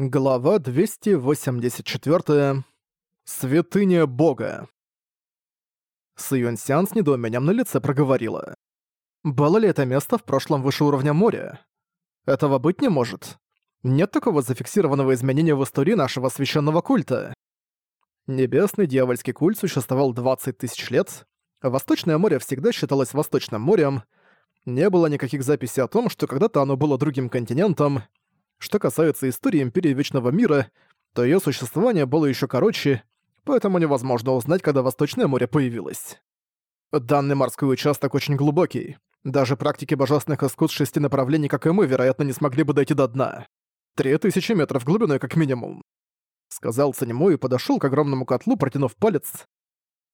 Глава 284. Святыня Бога. Сюэнсян с недоумением на лице проговорила. Было ли это место в прошлом выше уровня моря? Этого быть не может. Нет такого зафиксированного изменения в истории нашего священного культа. Небесный дьявольский культ существовал 20 тысяч лет. Восточное море всегда считалось Восточным морем. Не было никаких записей о том, что когда-то оно было другим континентом, что касается истории Империи Вечного Мира, то ее существование было еще короче, поэтому невозможно узнать, когда Восточное море появилось. Данный морской участок очень глубокий. Даже практики божественных искусств шести направлений, как и мы, вероятно, не смогли бы дойти до дна. Три тысячи метров глубиной как минимум. Сказал Цанему и подошел к огромному котлу, протянув палец.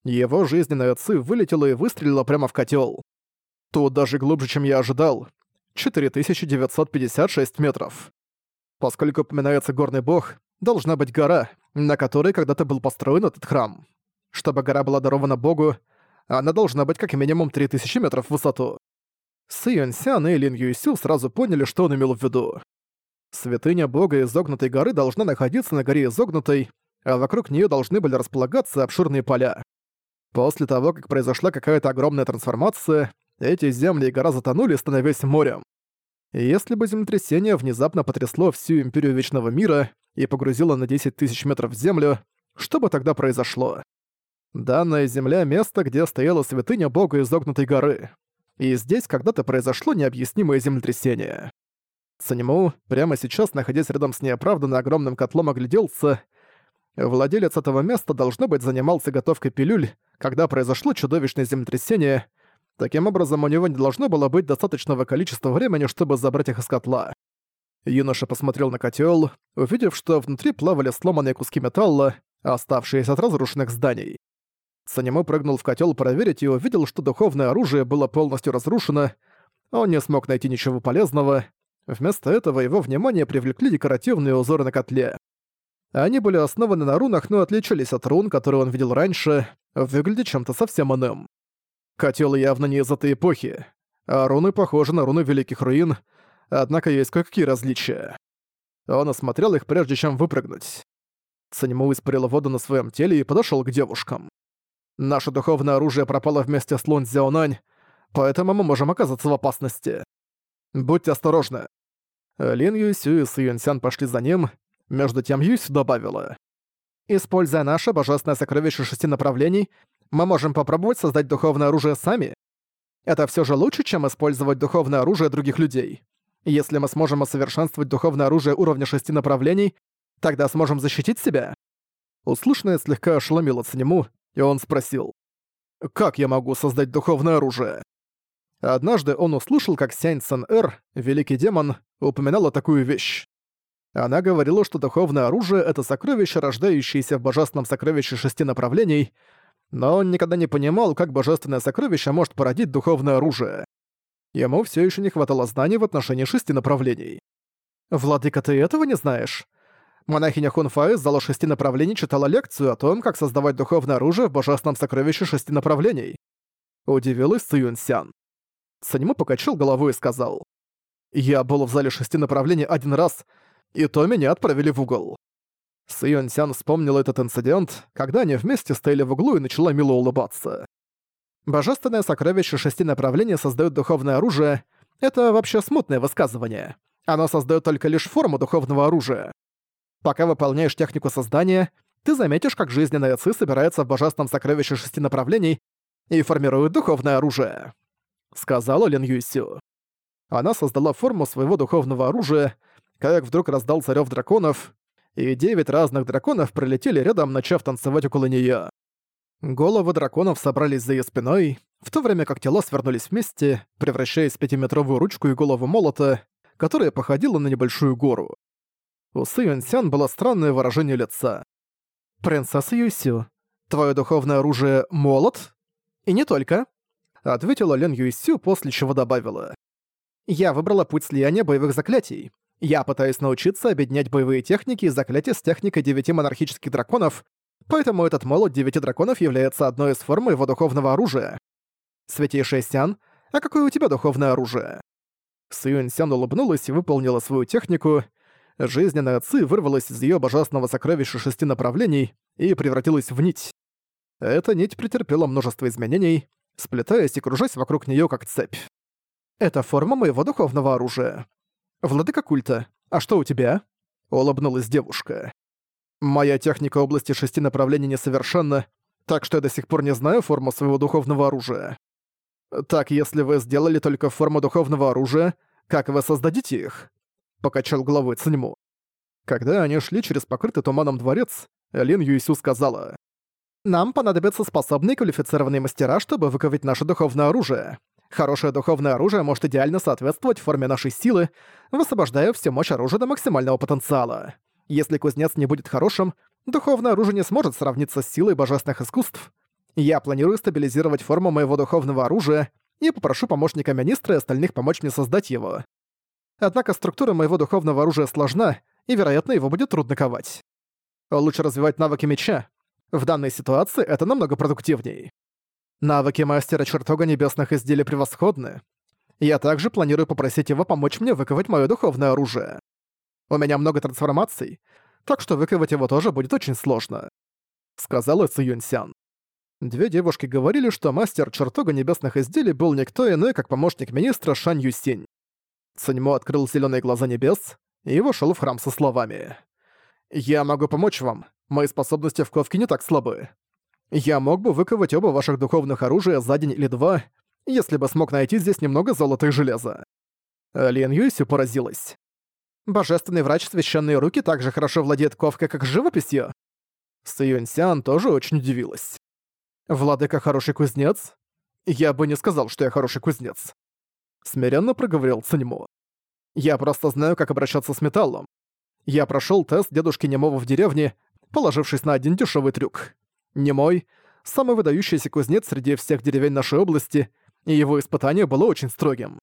Его жизненная ци вылетела и выстрелила прямо в котел. Тут даже глубже, чем я ожидал. 4956 метров. Поскольку упоминается горный бог, должна быть гора, на которой когда-то был построен этот храм. Чтобы гора была дарована богу, она должна быть как минимум 3000 метров в высоту. Сы Юньсян и Лин Юйсю сразу поняли, что он имел в виду. Святыня бога изогнутой горы должна находиться на горе изогнутой, а вокруг нее должны были располагаться обширные поля. После того, как произошла какая-то огромная трансформация, эти земли и гора затонули, становясь морем. Если бы землетрясение внезапно потрясло всю Империю Вечного Мира и погрузило на 10 тысяч метров в землю, что бы тогда произошло? Данная земля — место, где стояла святыня бога изогнутой горы. И здесь когда-то произошло необъяснимое землетрясение. Санему, прямо сейчас, находясь рядом с неоправданно огромным котлом, огляделся. Владелец этого места, должно быть, занимался готовкой пилюль, когда произошло чудовищное землетрясение, Таким образом, у него не должно было быть достаточного количества времени, чтобы забрать их из котла. Юноша посмотрел на котел, увидев, что внутри плавали сломанные куски металла, оставшиеся от разрушенных зданий. Санему прыгнул в котел проверить и увидел, что духовное оружие было полностью разрушено. Он не смог найти ничего полезного. Вместо этого его внимание привлекли декоративные узоры на котле. Они были основаны на рунах, но отличались от рун, которые он видел раньше, выглядя чем-то совсем иным. Котел явно не из этой эпохи, а руны похожи на руны Великих Руин, однако есть кое-какие различия. Он осмотрел их, прежде чем выпрыгнуть. Санему испарил воду на своем теле и подошел к девушкам. «Наше духовное оружие пропало вместе с Лун Зяонань, поэтому мы можем оказаться в опасности. Будьте осторожны». Лин Юйсю и Су Юньсян пошли за ним, между тем Юйсю добавила. «Используя наше божественное сокровище шести направлений, мы можем попробовать создать духовное оружие сами. Это все же лучше, чем использовать духовное оружие других людей. Если мы сможем усовершенствовать духовное оружие уровня шести направлений, тогда сможем защитить себя». Услышанное слегка ошеломило Цанему, и он спросил, «Как я могу создать духовное оружие?» Однажды он услышал, как Сянь Эр, великий демон, упоминала такую вещь. Она говорила, что духовное оружие — это сокровище, рождающееся в божественном сокровище шести направлений, но он никогда не понимал, как божественное сокровище может породить духовное оружие. Ему все еще не хватало знаний в отношении шести направлений. «Владыка, ты этого не знаешь?» Монахиня Хунфа из зала шести направлений читала лекцию о том, как создавать духовное оружие в божественном сокровище шести направлений. Удивилась Цюнсян. Санему покачал головой и сказал. «Я был в зале шести направлений один раз, и то меня отправили в угол. Сион вспомнил этот инцидент, когда они вместе стояли в углу и начала мило улыбаться. Божественное сокровище шести направлений создает духовное оружие — это вообще смутное высказывание. Оно создает только лишь форму духовного оружия. Пока выполняешь технику создания, ты заметишь, как жизненная ци собирается в божественном сокровище шести направлений и формирует духовное оружие. Сказала Лен Юйсю. Она создала форму своего духовного оружия, как вдруг раздался рёв драконов, и девять разных драконов пролетели рядом, начав танцевать около неё. Головы драконов собрались за её спиной, в то время как тела свернулись вместе, превращаясь в пятиметровую ручку и голову молота, которая походила на небольшую гору. У Сы Юньсян было странное выражение лица. «Принцесса Юйсю, твое духовное оружие — молот?» «И не только», — ответила Лен Юйсю, после чего добавила. «Я выбрала путь слияния боевых заклятий. Я пытаюсь научиться объединять боевые техники и заклятия с техникой девяти монархических драконов, поэтому этот молот девяти драконов является одной из форм его духовного оружия. Святейшая Сян, а какое у тебя духовное оружие? Сюэн Сян улыбнулась и выполнила свою технику. Жизненная ци вырвалась из ее божественного сокровища шести направлений и превратилась в нить. Эта нить претерпела множество изменений, сплетаясь и кружась вокруг нее как цепь. «Это форма моего духовного оружия. Владыка культа, а что у тебя?» — улыбнулась девушка. «Моя техника области шести направлений несовершенна, так что я до сих пор не знаю форму своего духовного оружия. Так, если вы сделали только форму духовного оружия, как вы создадите их?» — покачал головой Циньму. Когда они шли через покрытый туманом дворец, Лин Юйсю сказала, «Нам понадобятся способные квалифицированные мастера, чтобы выковать наше духовное оружие. Хорошее духовное оружие может идеально соответствовать форме нашей силы, высвобождая всю мощь оружия до максимального потенциала. Если кузнец не будет хорошим, духовное оружие не сможет сравниться с силой божественных искусств. Я планирую стабилизировать форму моего духовного оружия и попрошу помощника министра и остальных помочь мне создать его. Однако структура моего духовного оружия сложна, и, вероятно, его будет трудно ковать. Лучше развивать навыки меча. В данной ситуации это намного продуктивней. Навыки мастера чертога небесных изделий превосходны. Я также планирую попросить его помочь мне выковать моё духовное оружие. У меня много трансформаций, так что выковать его тоже будет очень сложно», — сказала Цюньсян. Две девушки говорили, что мастер чертога небесных изделий был никто иной, как помощник министра Шань Юсинь. Циньмо открыл зеленые глаза небес и вошел в храм со словами. «Я могу помочь вам. Мои способности в ковке не так слабы. Я мог бы выковать оба ваших духовных оружия за день или два, если бы смог найти здесь немного золота и железа». Лин Юйсю поразилась. «Божественный врач Священные Руки также хорошо владеет ковкой, как живописью?» Сюньсян тоже очень удивилась. «Владыка хороший кузнец? Я бы не сказал, что я хороший кузнец». Смиренно проговорил Циньмо. «Я просто знаю, как обращаться с металлом. Я прошел тест дедушки Немова в деревне, положившись на один дешевый трюк. Немой — самый выдающийся кузнец среди всех деревень нашей области, и его испытание было очень строгим.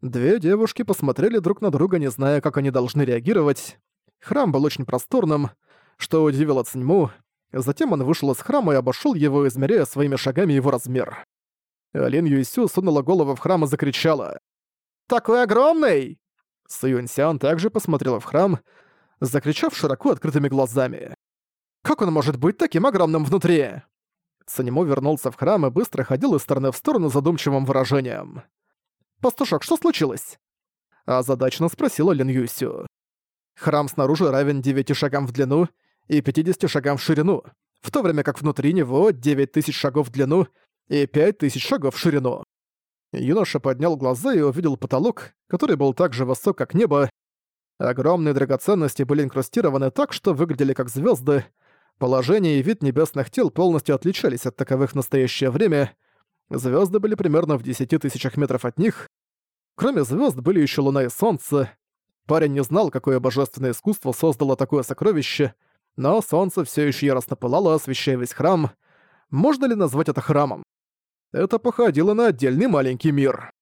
Две девушки посмотрели друг на друга, не зная, как они должны реагировать. Храм был очень просторным, что удивило Циньму. Затем он вышел из храма и обошел его, измеряя своими шагами его размер. Лин Юйсю сунула голову в храм и закричала. «Такой огромный!» Сюньсян также посмотрела в храм, закричав широко открытыми глазами. «Как он может быть таким огромным внутри?» Санимо вернулся в храм и быстро ходил из стороны в сторону задумчивым выражением. «Пастушок, что случилось?» Озадаченно спросила Лин Юсю. Храм снаружи равен 9 шагам в длину и 50 шагам в ширину, в то время как внутри него 9000 шагов в длину и 5000 шагов в ширину. Юноша поднял глаза и увидел потолок, который был так же высок, как небо. Огромные драгоценности были инкрустированы так, что выглядели как звезды. Положение и вид небесных тел полностью отличались от таковых в настоящее время — Звезды были примерно в 10 тысячах метров от них. Кроме звезд были еще луна и солнце. Парень не знал, какое божественное искусство создало такое сокровище, но солнце все еще яростно пылало, освещая весь храм. Можно ли назвать это храмом? Это походило на отдельный маленький мир.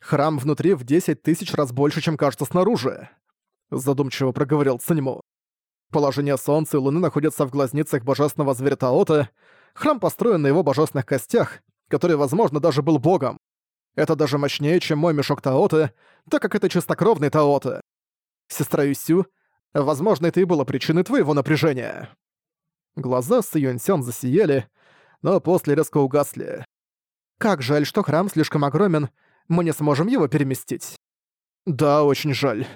Храм внутри в 10 тысяч раз больше, чем кажется снаружи. Задумчиво проговорил Циньму. Положение Солнца и Луны находятся в глазницах божественного зверя Таота. Храм построен на его божественных костях, который, возможно, даже был богом. Это даже мощнее, чем мой мешок Таота, так как это чистокровный Таота. Сестра Юсю, возможно, это и было причиной твоего напряжения. Глаза Сы Юньсян засияли, но после резко угасли. Как жаль, что храм слишком огромен, мы не сможем его переместить. Да, очень жаль,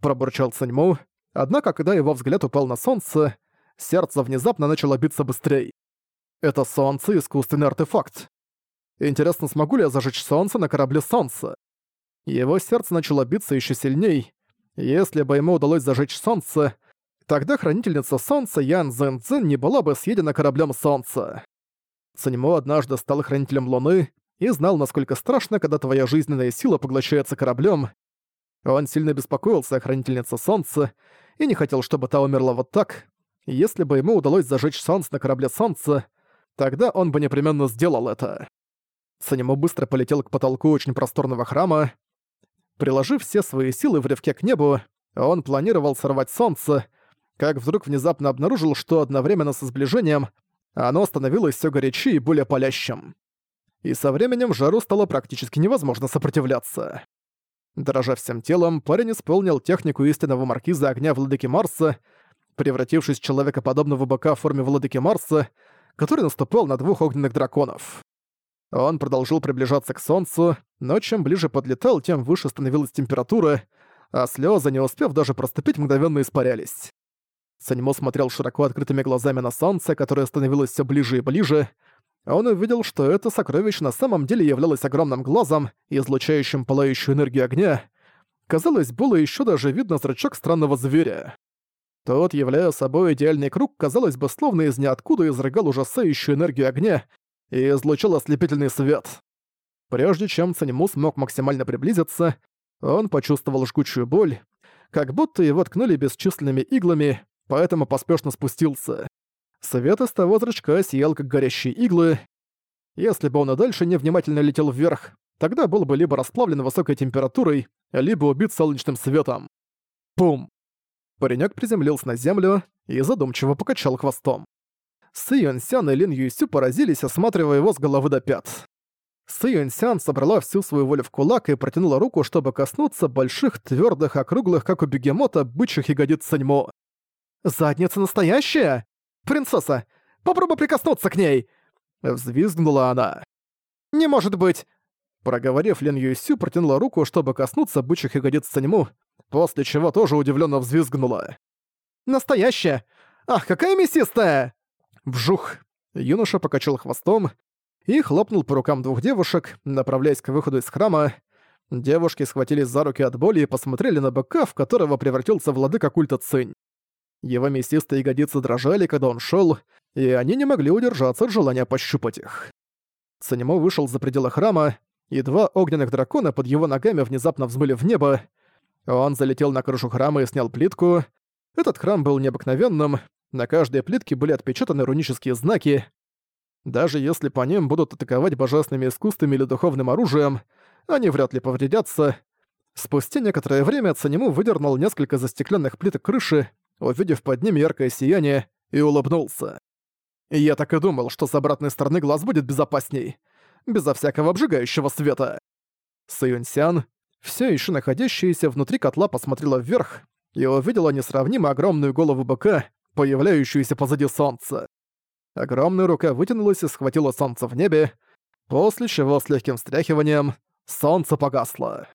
пробурчал Цаньму, однако, когда его взгляд упал на солнце, сердце внезапно начало биться быстрее. Это солнце — искусственный артефакт. Интересно, смогу ли я зажечь солнце на корабле солнца? Его сердце начало биться еще сильней. Если бы ему удалось зажечь солнце, тогда хранительница солнца Ян Зэн Цзин не была бы съедена кораблем солнца. Циньмо однажды стал хранителем Луны и знал, насколько страшно, когда твоя жизненная сила поглощается кораблем. Он сильно беспокоился о хранительнице солнца и не хотел, чтобы та умерла вот так. Если бы ему удалось зажечь солнце на корабле солнца, тогда он бы непременно сделал это. Санему быстро полетел к потолку очень просторного храма. Приложив все свои силы в рывке к небу, он планировал сорвать солнце, как вдруг внезапно обнаружил, что одновременно со сближением оно становилось все горячее и более палящим. И со временем жару стало практически невозможно сопротивляться. Дрожа всем телом, парень исполнил технику истинного маркиза огня владыки Марса, превратившись в человекоподобного быка в форме владыки Марса, который наступал на двух огненных драконов. Он продолжил приближаться к Солнцу, но чем ближе подлетал, тем выше становилась температура, а слезы, не успев даже проступить, мгновенно испарялись. Саньмо смотрел широко открытыми глазами на Солнце, которое становилось все ближе и ближе. Он увидел, что это сокровище на самом деле являлось огромным глазом, излучающим пылающую энергию огня. Казалось, было еще даже видно зрачок странного зверя. Тот, являя собой идеальный круг, казалось бы, словно из ниоткуда изрыгал ужасающую энергию огня и излучал ослепительный свет. Прежде чем Цанему смог максимально приблизиться, он почувствовал жгучую боль, как будто его ткнули бесчисленными иглами, поэтому поспешно спустился. Свет из того зрачка сиял, как горящие иглы. Если бы он и дальше невнимательно летел вверх, тогда был бы либо расплавлен высокой температурой, либо убит солнечным светом. Пум! Паренек приземлился на землю и задумчиво покачал хвостом. Сы Юньсян и Лин Юйсю поразились, осматривая его с головы до пят. Сы Юньсян собрала всю свою волю в кулак и протянула руку, чтобы коснуться больших, твердых, округлых, как у бегемота, бычьих ягодиц Саньмо. «Задница настоящая? Принцесса, попробуй прикоснуться к ней!» Взвизгнула она. «Не может быть!» Проговорив, Лен Юйсю протянула руку, чтобы коснуться бычьих ягодиц Саньму, после чего тоже удивленно взвизгнула. «Настоящая! Ах, какая мясистая!» Вжух! Юноша покачал хвостом и хлопнул по рукам двух девушек, направляясь к выходу из храма. Девушки схватились за руки от боли и посмотрели на быка, в которого превратился владыка культа Цинь. Его мясистые ягодицы дрожали, когда он шел, и они не могли удержаться от желания пощупать их. Циньмо вышел за пределы храма, и два огненных дракона под его ногами внезапно взмыли в небо. Он залетел на крышу храма и снял плитку. Этот храм был необыкновенным, на каждой плитке были отпечатаны рунические знаки. Даже если по ним будут атаковать божественными искусствами или духовным оружием, они вряд ли повредятся. Спустя некоторое время Цанему выдернул несколько застекленных плиток крыши, увидев под ними яркое сияние, и улыбнулся. я так и думал, что с обратной стороны глаз будет безопасней, безо всякого обжигающего света. Саюньсян, все еще находящаяся внутри котла, посмотрела вверх и увидела несравнимо огромную голову быка, появляющуюся позади солнца. Огромная рука вытянулась и схватила солнце в небе, после чего с легким встряхиванием солнце погасло.